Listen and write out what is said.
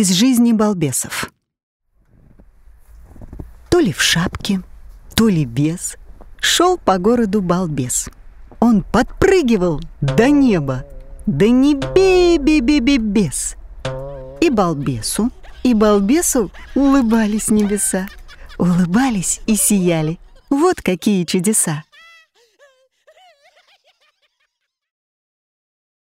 из жизни балбесов. То ли в шапке, то ли без, шел по городу балбес. Он подпрыгивал до неба, да не бе-бе-бе-бе-бес. И балбесу, и балбесу улыбались небеса, улыбались и сияли. Вот какие чудеса!